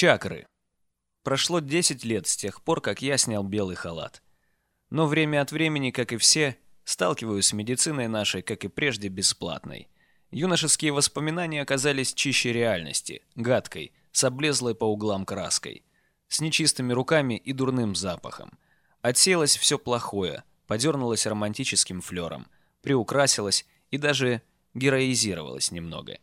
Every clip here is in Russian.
Чакры. Прошло 10 лет с тех пор, как я снял белый халат. Но время от времени, как и все, сталкиваюсь с медициной нашей, как и прежде, бесплатной. Юношеские воспоминания оказались чище реальности, гадкой, с облезлой по углам краской, с нечистыми руками и дурным запахом. Отсеялось все плохое, подернулось романтическим флером, приукрасилось и даже героизировалось немного.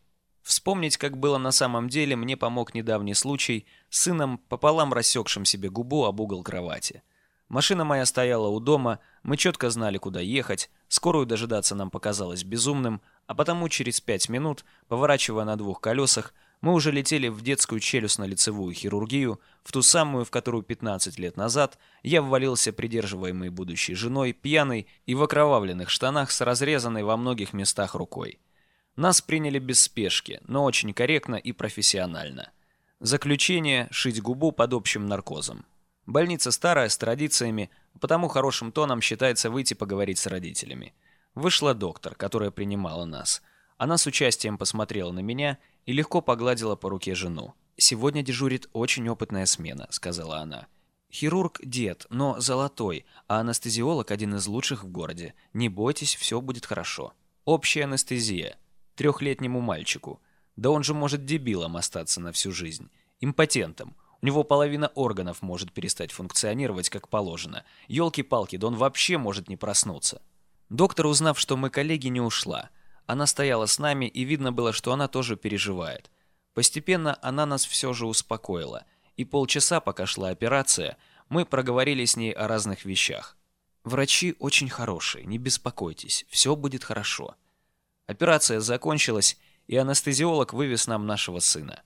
Вспомнить, как было на самом деле, мне помог недавний случай с сыном, пополам рассекшим себе губу об угол кровати. Машина моя стояла у дома, мы четко знали, куда ехать, скорую дожидаться нам показалось безумным, а потому через пять минут, поворачивая на двух колесах, мы уже летели в детскую челюстно-лицевую хирургию, в ту самую, в которую 15 лет назад я ввалился придерживаемой будущей женой, пьяной и в окровавленных штанах с разрезанной во многих местах рукой. Нас приняли без спешки, но очень корректно и профессионально. Заключение – шить губу под общим наркозом. Больница старая, с традициями, потому хорошим тоном считается выйти поговорить с родителями. Вышла доктор, которая принимала нас. Она с участием посмотрела на меня и легко погладила по руке жену. «Сегодня дежурит очень опытная смена», — сказала она. «Хирург – дед, но золотой, а анестезиолог – один из лучших в городе. Не бойтесь, все будет хорошо». Общая анестезия трехлетнему мальчику. Да он же может дебилом остаться на всю жизнь. Импотентом. У него половина органов может перестать функционировать как положено. Ёлки-палки, да он вообще может не проснуться. Доктор, узнав, что мы коллеги, не ушла. Она стояла с нами, и видно было, что она тоже переживает. Постепенно она нас все же успокоила. И полчаса, пока шла операция, мы проговорили с ней о разных вещах. Врачи очень хорошие, не беспокойтесь, все будет хорошо. Операция закончилась, и анестезиолог вывез нам нашего сына.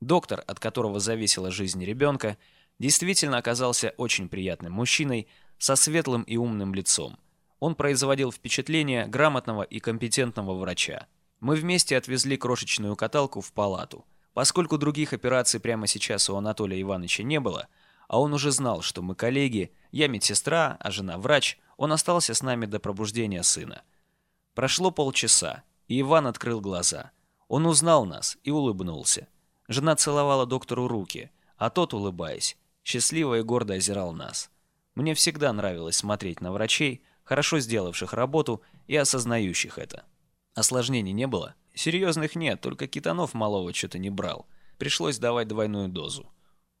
Доктор, от которого зависела жизнь ребенка, действительно оказался очень приятным мужчиной со светлым и умным лицом. Он производил впечатление грамотного и компетентного врача. Мы вместе отвезли крошечную каталку в палату. Поскольку других операций прямо сейчас у Анатолия Ивановича не было, а он уже знал, что мы коллеги, я медсестра, а жена врач, он остался с нами до пробуждения сына. Прошло полчаса, Иван открыл глаза. Он узнал нас и улыбнулся. Жена целовала доктору руки, а тот, улыбаясь, счастливо и гордо озирал нас. Мне всегда нравилось смотреть на врачей, хорошо сделавших работу и осознающих это. Осложнений не было? Серьезных нет, только китанов малого что-то не брал. Пришлось давать двойную дозу.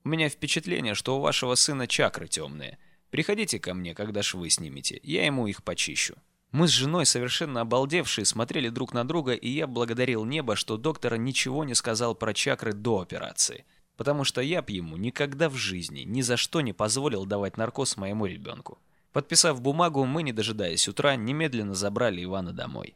У меня впечатление, что у вашего сына чакры темные. Приходите ко мне, когда швы снимете, я ему их почищу. Мы с женой, совершенно обалдевшие, смотрели друг на друга, и я благодарил небо, что доктора ничего не сказал про чакры до операции. Потому что я б ему никогда в жизни ни за что не позволил давать наркоз моему ребенку. Подписав бумагу, мы, не дожидаясь утра, немедленно забрали Ивана домой.